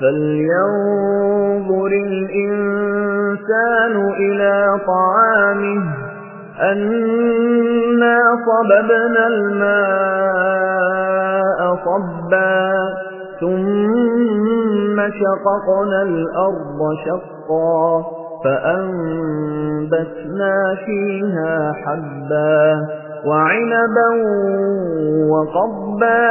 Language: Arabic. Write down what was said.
فلينظر الإنسان إلى طعامه أنا صببنا الماء صبا ثم شققنا الأرض شقا فأنبتنا فيها حبا وعنبا وقبا